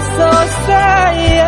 so sorry.